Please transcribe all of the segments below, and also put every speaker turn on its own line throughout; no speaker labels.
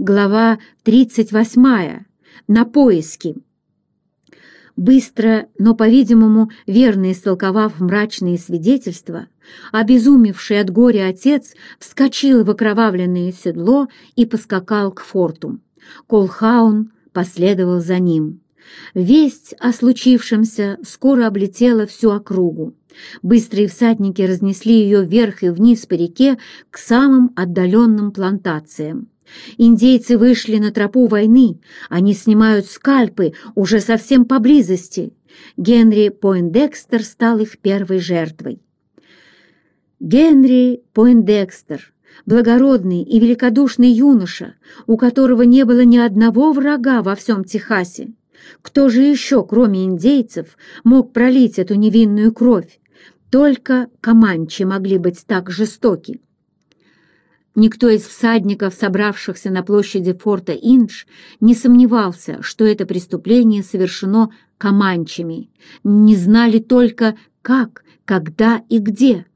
Глава 38. На поиски. Быстро, но, по-видимому, верно истолковав мрачные свидетельства, обезумевший от горя отец вскочил в окровавленное седло и поскакал к форту. Колхаун последовал за ним. Весть о случившемся скоро облетела всю округу. Быстрые всадники разнесли ее вверх и вниз по реке к самым отдаленным плантациям. Индейцы вышли на тропу войны, они снимают скальпы уже совсем поблизости. Генри Пойндекстер стал их первой жертвой. Генри Пойндекстер, благородный и великодушный юноша, у которого не было ни одного врага во всем Техасе. Кто же еще, кроме индейцев, мог пролить эту невинную кровь? Только команчи могли быть так жестоки. Никто из всадников, собравшихся на площади форта Индж, не сомневался, что это преступление совершено команчами, не знали только как, когда и где.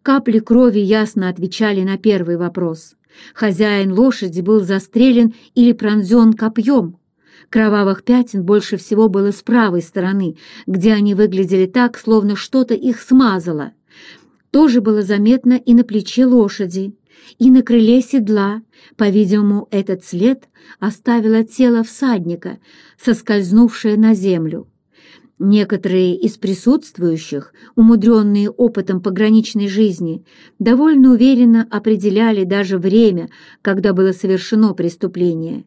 Капли крови ясно отвечали на первый вопрос. Хозяин лошади был застрелен или пронзен копьем. Кровавых пятен больше всего было с правой стороны, где они выглядели так, словно что-то их смазало. Тоже было заметно и на плече лошади и на крыле седла, по-видимому, этот след оставило тело всадника, соскользнувшее на землю. Некоторые из присутствующих, умудренные опытом пограничной жизни, довольно уверенно определяли даже время, когда было совершено преступление.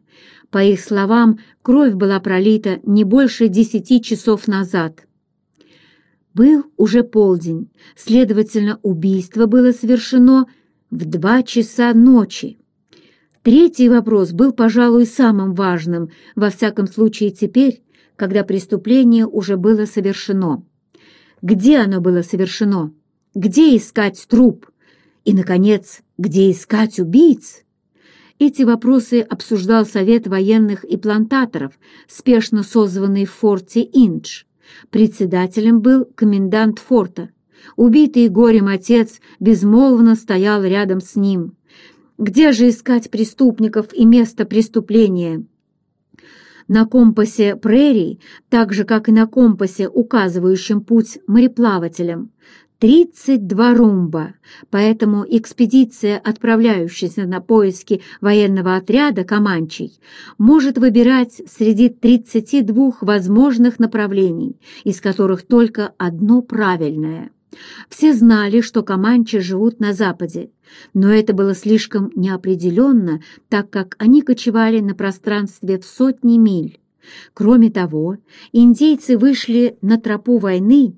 По их словам, кровь была пролита не больше десяти часов назад. Был уже полдень, следовательно, убийство было совершено в два часа ночи. Третий вопрос был, пожалуй, самым важным, во всяком случае теперь, когда преступление уже было совершено. Где оно было совершено? Где искать труп? И, наконец, где искать убийц? Эти вопросы обсуждал Совет военных и плантаторов, спешно созванный в форте Индж. Председателем был комендант форта, Убитый горем отец безмолвно стоял рядом с ним. Где же искать преступников и место преступления? На компасе прерий, так же, как и на компасе, указывающем путь мореплавателям, 32 румба, поэтому экспедиция, отправляющаяся на поиски военного отряда Каманчей, может выбирать среди 32 возможных направлений, из которых только одно правильное. Все знали, что команчи живут на западе, но это было слишком неопределенно, так как они кочевали на пространстве в сотни миль. Кроме того, индейцы вышли на тропу войны,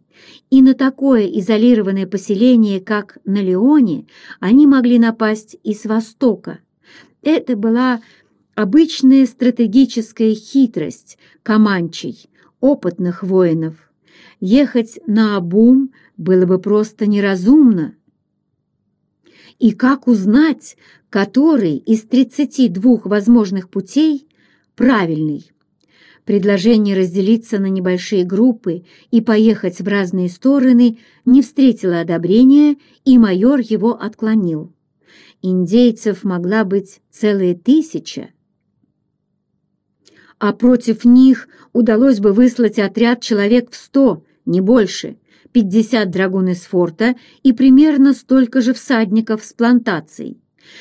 и на такое изолированное поселение, как на Леоне, они могли напасть и с востока. Это была обычная стратегическая хитрость команчей, опытных воинов. Ехать на обум было бы просто неразумно. И как узнать, который из 32 возможных путей правильный? Предложение разделиться на небольшие группы и поехать в разные стороны не встретило одобрения, и майор его отклонил. Индейцев могла быть целая тысяча, а против них удалось бы выслать отряд человек в сто, не больше, 50 драгун из форта и примерно столько же всадников с плантацией.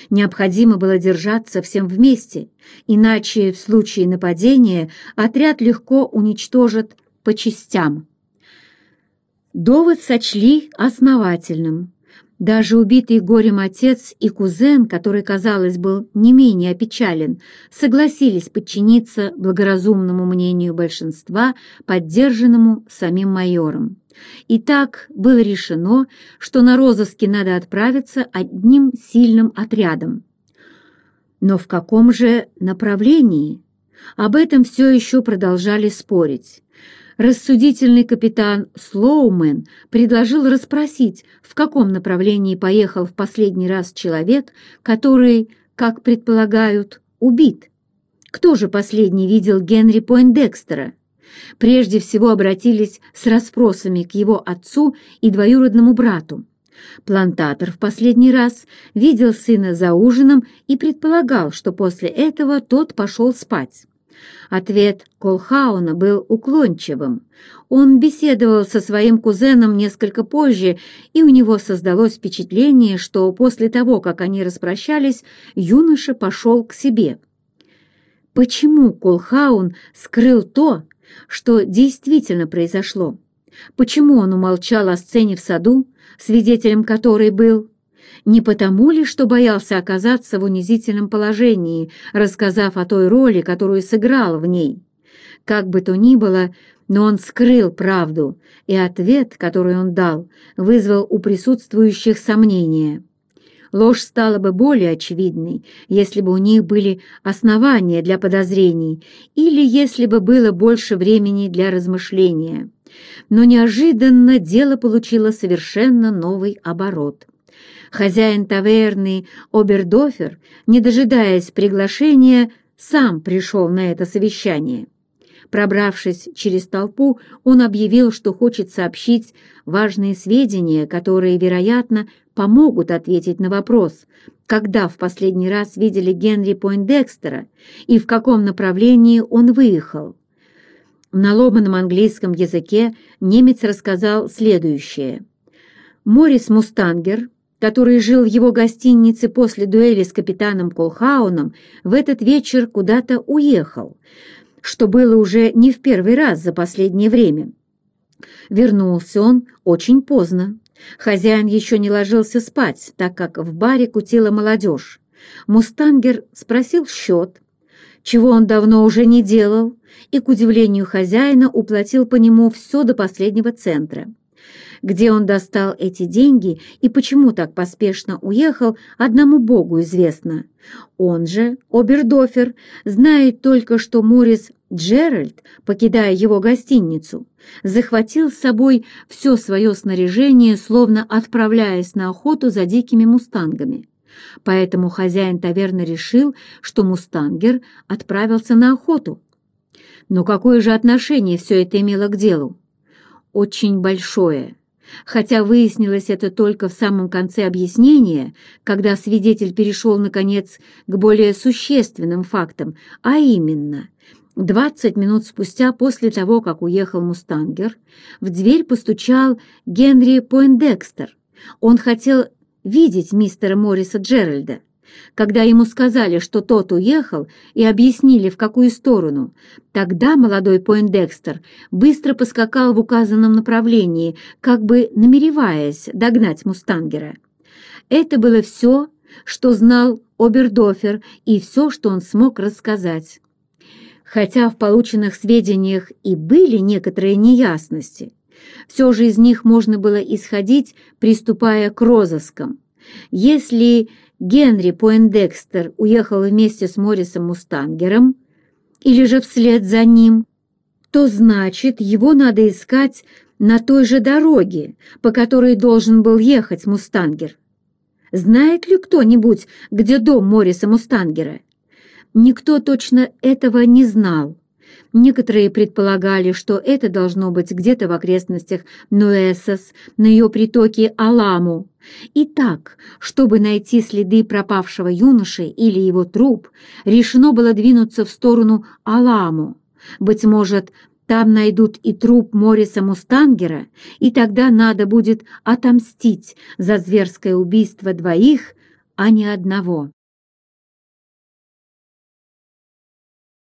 Необходимо было держаться всем вместе, иначе в случае нападения отряд легко уничтожит по частям. Довод сочли основательным. Даже убитый горем отец и кузен, который, казалось, был не менее опечален, согласились подчиниться благоразумному мнению большинства, поддержанному самим майором. И так было решено, что на розыске надо отправиться одним сильным отрядом. Но в каком же направлении? Об этом все еще продолжали спорить. Рассудительный капитан Слоумен предложил расспросить, в каком направлении поехал в последний раз человек, который, как предполагают, убит. Кто же последний видел Генри Пойндекстера? Прежде всего обратились с расспросами к его отцу и двоюродному брату. Плантатор в последний раз видел сына за ужином и предполагал, что после этого тот пошел спать. Ответ Колхауна был уклончивым. Он беседовал со своим кузеном несколько позже, и у него создалось впечатление, что после того, как они распрощались, юноша пошел к себе. Почему Колхаун скрыл то, что действительно произошло? Почему он умолчал о сцене в саду, свидетелем которой был? Не потому ли, что боялся оказаться в унизительном положении, рассказав о той роли, которую сыграл в ней? Как бы то ни было, но он скрыл правду, и ответ, который он дал, вызвал у присутствующих сомнения. Ложь стала бы более очевидной, если бы у них были основания для подозрений или если бы было больше времени для размышления. Но неожиданно дело получило совершенно новый оборот. Хозяин таверны Обердофер, не дожидаясь приглашения, сам пришел на это совещание. Пробравшись через толпу, он объявил, что хочет сообщить важные сведения, которые, вероятно, помогут ответить на вопрос, когда в последний раз видели Генри Пойндекстера и в каком направлении он выехал. На ломаном английском языке немец рассказал следующее. Морис Мустангер, который жил в его гостинице после дуэли с капитаном Колхауном, в этот вечер куда-то уехал, что было уже не в первый раз за последнее время. Вернулся он очень поздно. Хозяин еще не ложился спать, так как в баре кутила молодежь. Мустангер спросил счет, чего он давно уже не делал, и, к удивлению хозяина, уплатил по нему все до последнего центра. Где он достал эти деньги и почему так поспешно уехал, одному Богу известно. Он же, Обердофер, знает только, что Морис Джеральд, покидая его гостиницу, захватил с собой все свое снаряжение, словно отправляясь на охоту за дикими мустангами. Поэтому хозяин таверны решил, что мустангер отправился на охоту. Но какое же отношение все это имело к делу? Очень большое хотя выяснилось это только в самом конце объяснения, когда свидетель перешел, наконец, к более существенным фактам, а именно, 20 минут спустя после того, как уехал Мустангер, в дверь постучал Генри Пойндекстер. Он хотел видеть мистера Морриса Джеральда. Когда ему сказали, что тот уехал, и объяснили, в какую сторону, тогда молодой Пойндекстер быстро поскакал в указанном направлении, как бы намереваясь догнать Мустангера. Это было все, что знал Обердофер, и все, что он смог рассказать. Хотя в полученных сведениях и были некоторые неясности, все же из них можно было исходить, приступая к розыскам. Если Генри Пойндекстер уехал вместе с Моррисом Мустангером или же вслед за ним, то значит, его надо искать на той же дороге, по которой должен был ехать Мустангер. Знает ли кто-нибудь, где дом Морриса Мустангера? Никто точно этого не знал. Некоторые предполагали, что это должно быть где-то в окрестностях Нуэсос, на ее притоке Аламу. И так, чтобы найти следы пропавшего юноши или его труп, решено было двинуться в сторону Аламу. Быть может, там найдут и труп Мориса Мустангера, и тогда надо будет отомстить за зверское убийство двоих, а не одного.